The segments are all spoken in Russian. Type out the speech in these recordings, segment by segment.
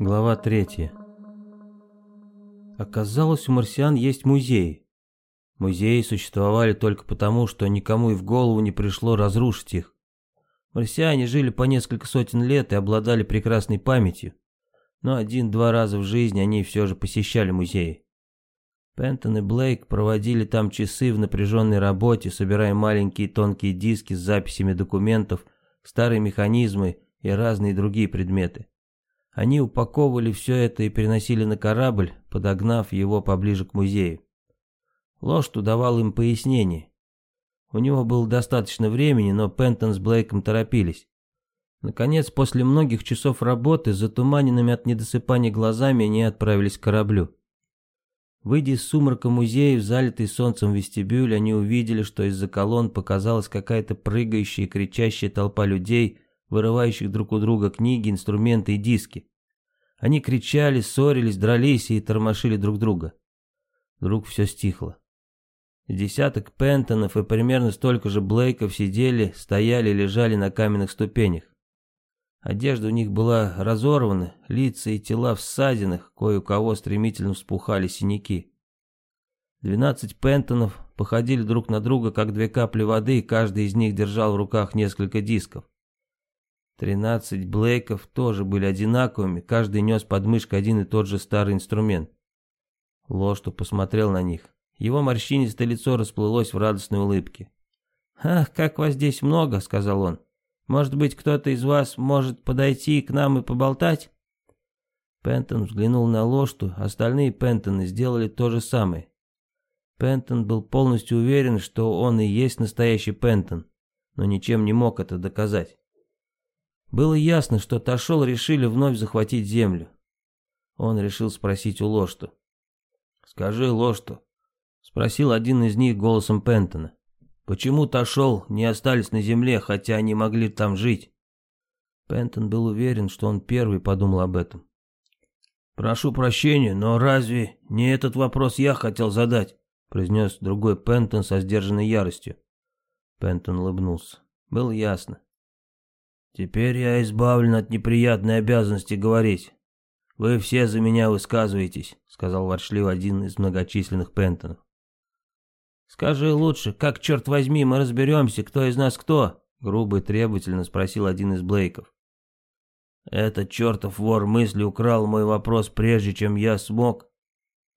Глава третья. Оказалось, у марсиан есть музеи. Музеи существовали только потому, что никому и в голову не пришло разрушить их. Марсиане жили по несколько сотен лет и обладали прекрасной памятью, но один-два раза в жизни они все же посещали музеи. Пентон и Блейк проводили там часы в напряженной работе, собирая маленькие тонкие диски с записями документов, старые механизмы и разные другие предметы. Они упаковывали все это и переносили на корабль, подогнав его поближе к музею. Лошту давал им пояснение. У него было достаточно времени, но Пентон с Блейком торопились. Наконец, после многих часов работы, затуманенными от недосыпания глазами, они отправились к кораблю. Выйдя из сумрака музея в залитый солнцем вестибюль, они увидели, что из-за колонн показалась какая-то прыгающая и кричащая толпа людей, вырывающих друг у друга книги, инструменты и диски. Они кричали, ссорились, дрались и тормошили друг друга. Вдруг все стихло. Десяток Пентонов и примерно столько же Блейков сидели, стояли, лежали на каменных ступенях. Одежда у них была разорвана, лица и тела в ссадинах, кое у кого стремительно вспухали синяки. Двенадцать Пентонов походили друг на друга, как две капли воды, и каждый из них держал в руках несколько дисков. Тринадцать Блейков тоже были одинаковыми, каждый нес под мышкой один и тот же старый инструмент. Лошту посмотрел на них. Его морщинистое лицо расплылось в радостной улыбке. «Ах, как вас здесь много», — сказал он. «Может быть, кто-то из вас может подойти к нам и поболтать?» Пентон взглянул на Лошту, остальные Пентоны сделали то же самое. Пентон был полностью уверен, что он и есть настоящий Пентон, но ничем не мог это доказать. Было ясно, что Ташол решили вновь захватить землю. Он решил спросить у Лошту. «Скажи, Лошту», — спросил один из них голосом Пентона, «почему Ташол не остались на земле, хотя они могли там жить?» Пентон был уверен, что он первый подумал об этом. «Прошу прощения, но разве не этот вопрос я хотел задать?» произнес другой Пентон со сдержанной яростью. Пентон улыбнулся. Было ясно. Теперь я избавлен от неприятной обязанности говорить. Вы все за меня высказываетесь, сказал ворчливо один из многочисленных пентонов. Скажи лучше, как, черт возьми, мы разберемся, кто из нас кто? Грубо и требовательно спросил один из Блейков. Этот чертов вор мысли украл мой вопрос, прежде чем я смог.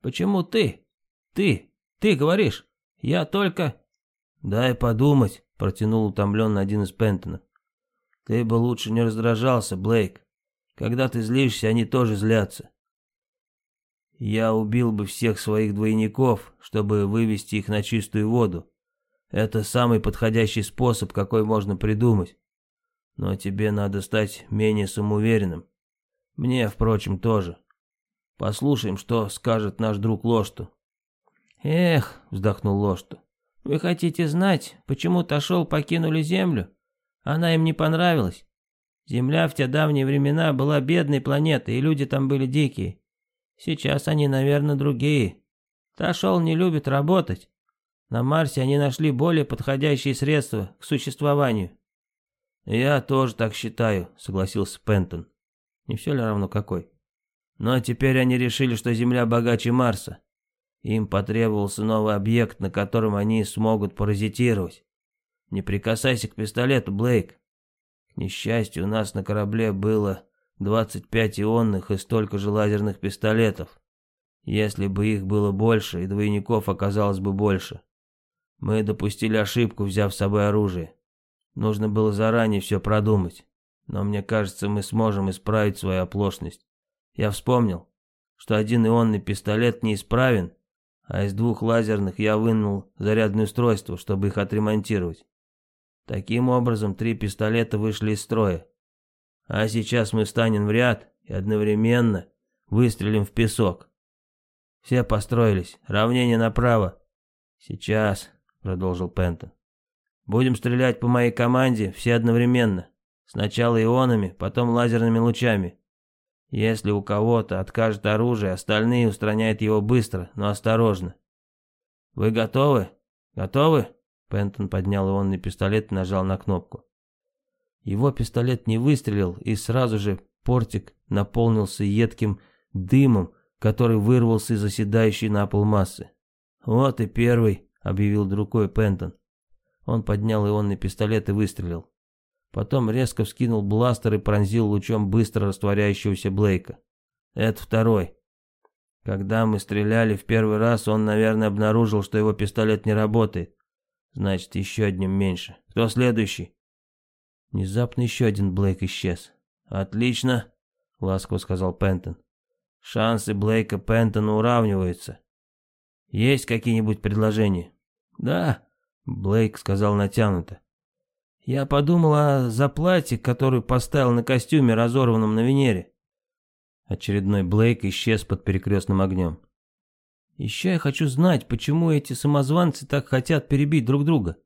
Почему ты? Ты? Ты говоришь? Я только... Дай подумать, протянул утомленно один из Пентонов. Ты бы лучше не раздражался, Блейк. Когда ты злишься, они тоже злятся. Я убил бы всех своих двойников, чтобы вывести их на чистую воду. Это самый подходящий способ, какой можно придумать. Но тебе надо стать менее самоуверенным. Мне, впрочем, тоже. Послушаем, что скажет наш друг Лошту. Эх, вздохнул Лошту. Вы хотите знать, почему Ташол покинули землю? Она им не понравилась. Земля в те давние времена была бедной планетой, и люди там были дикие. Сейчас они, наверное, другие. Ташол не любит работать. На Марсе они нашли более подходящие средства к существованию. «Я тоже так считаю», — согласился Пентон. «Не все ли равно какой?» «Но теперь они решили, что Земля богаче Марса. Им потребовался новый объект, на котором они смогут паразитировать. Не прикасайся к пистолету, Блейк. К несчастью, у нас на корабле было 25 ионных и столько же лазерных пистолетов. Если бы их было больше, и двойников оказалось бы больше. Мы допустили ошибку, взяв с собой оружие. Нужно было заранее все продумать. Но мне кажется, мы сможем исправить свою оплошность. Я вспомнил, что один ионный пистолет неисправен, а из двух лазерных я вынул зарядное устройство, чтобы их отремонтировать. Таким образом, три пистолета вышли из строя. А сейчас мы встанем в ряд и одновременно выстрелим в песок. Все построились. Равнение направо. Сейчас, продолжил Пентон. Будем стрелять по моей команде все одновременно. Сначала ионами, потом лазерными лучами. Если у кого-то откажет оружие, остальные устраняют его быстро, но осторожно. Вы готовы? Готовы? Пентон поднял ионный пистолет и нажал на кнопку. Его пистолет не выстрелил и сразу же портик наполнился едким дымом, который вырвался из оседающей на пол массы. «Вот и первый», — объявил рукой Пентон. Он поднял ионный пистолет и выстрелил. Потом резко вскинул бластер и пронзил лучом быстро растворяющегося Блейка. «Это второй», когда мы стреляли в первый раз, он, наверное, обнаружил, что его пистолет не работает. Значит, еще одним меньше. Кто следующий? Внезапно еще один Блейк исчез. Отлично, ласково сказал Пентон. Шансы Блейка Пентона уравниваются. Есть какие-нибудь предложения? Да, Блейк сказал натянуто. Я подумал о заплате, которую поставил на костюме, разорванном на Венере. Очередной Блейк исчез под перекрестным огнем. Еще я хочу знать, почему эти самозванцы так хотят перебить друг друга.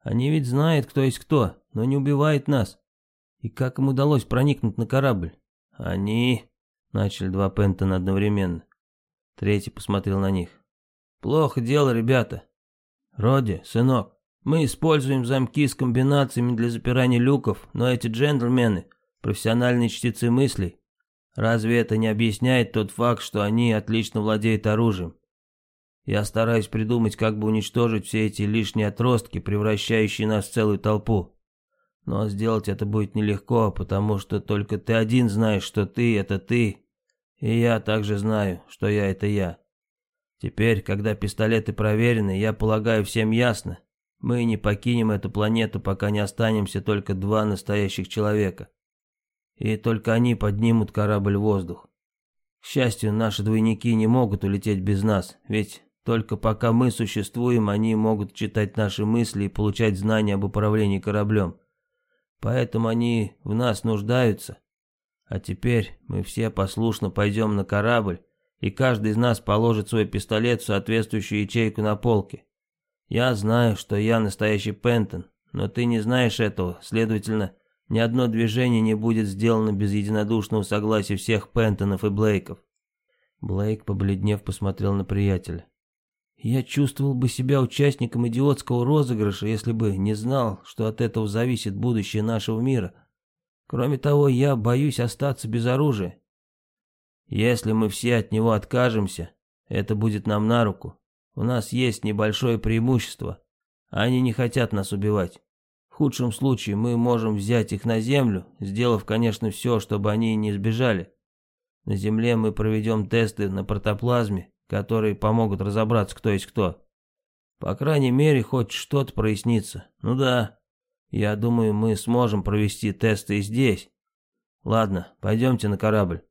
Они ведь знают, кто есть кто, но не убивают нас. И как им удалось проникнуть на корабль? Они... Начали два Пентона одновременно. Третий посмотрел на них. Плохо дело, ребята. Роди, сынок, мы используем замки с комбинациями для запирания люков, но эти джентльмены, профессиональные чтецы мыслей, Разве это не объясняет тот факт, что они отлично владеют оружием? Я стараюсь придумать, как бы уничтожить все эти лишние отростки, превращающие нас в целую толпу. Но сделать это будет нелегко, потому что только ты один знаешь, что ты — это ты, и я также знаю, что я — это я. Теперь, когда пистолеты проверены, я полагаю, всем ясно. Мы не покинем эту планету, пока не останемся только два настоящих человека и только они поднимут корабль в воздух. К счастью, наши двойники не могут улететь без нас, ведь только пока мы существуем, они могут читать наши мысли и получать знания об управлении кораблем. Поэтому они в нас нуждаются. А теперь мы все послушно пойдем на корабль, и каждый из нас положит свой пистолет в соответствующую ячейку на полке. Я знаю, что я настоящий Пентон, но ты не знаешь этого, следовательно, ни одно движение не будет сделано без единодушного согласия всех Пентонов и Блейков. Блейк, побледнев, посмотрел на приятеля. Я чувствовал бы себя участником идиотского розыгрыша, если бы не знал, что от этого зависит будущее нашего мира. Кроме того, я боюсь остаться без оружия. Если мы все от него откажемся, это будет нам на руку. У нас есть небольшое преимущество. Они не хотят нас убивать. В худшем случае мы можем взять их на землю, сделав, конечно, все, чтобы они не сбежали. На земле мы проведем тесты на протоплазме, которые помогут разобраться, кто есть кто. По крайней мере, хоть что-то прояснится. Ну да, я думаю, мы сможем провести тесты и здесь. Ладно, пойдемте на корабль.